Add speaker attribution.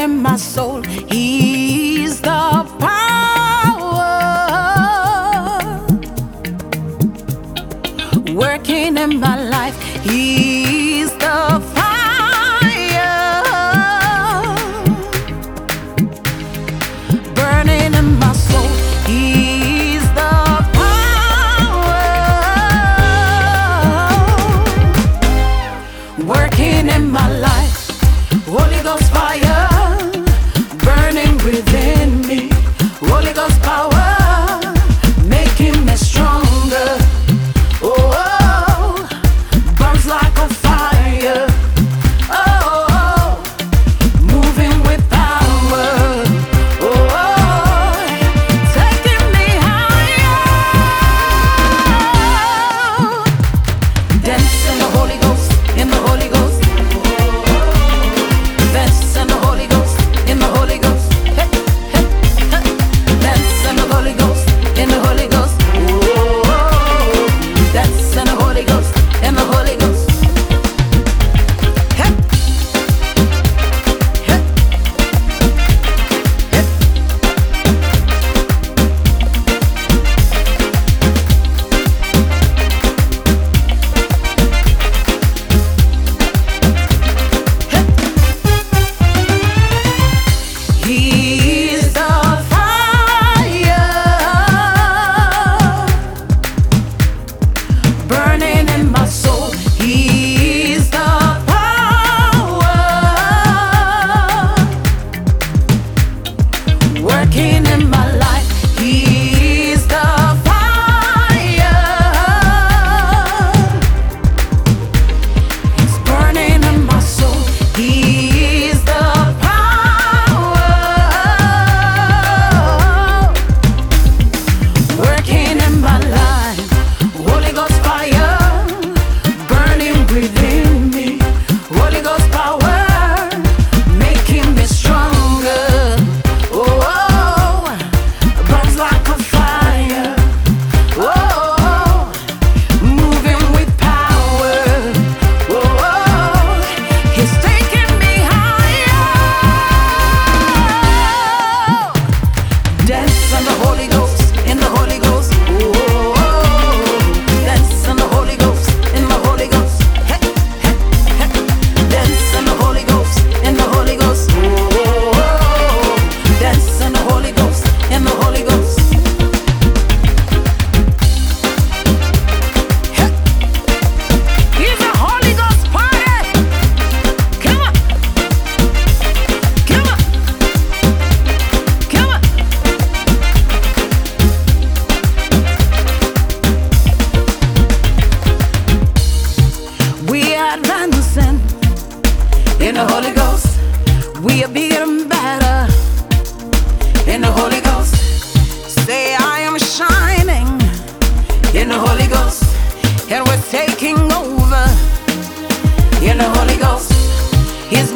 Speaker 1: in my soul. He's the power working in my life. He's my soul. the Holy Ghost. We are being better in the Holy Ghost. Say, I am shining in the Holy Ghost. And we're taking over in the Holy Ghost. He's